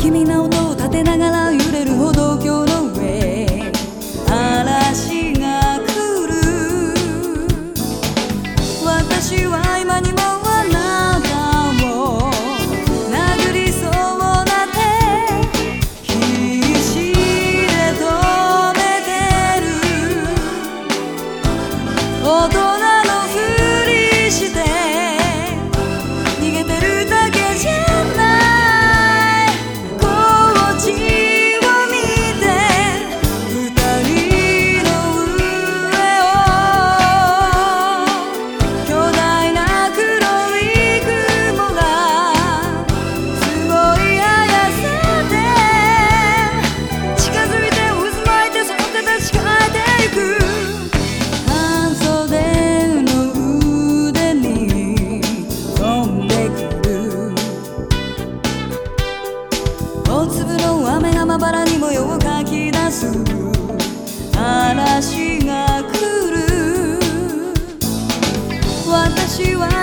君の音を立てながら粒の雨がまばらに模様を描き出す嵐が来る。私は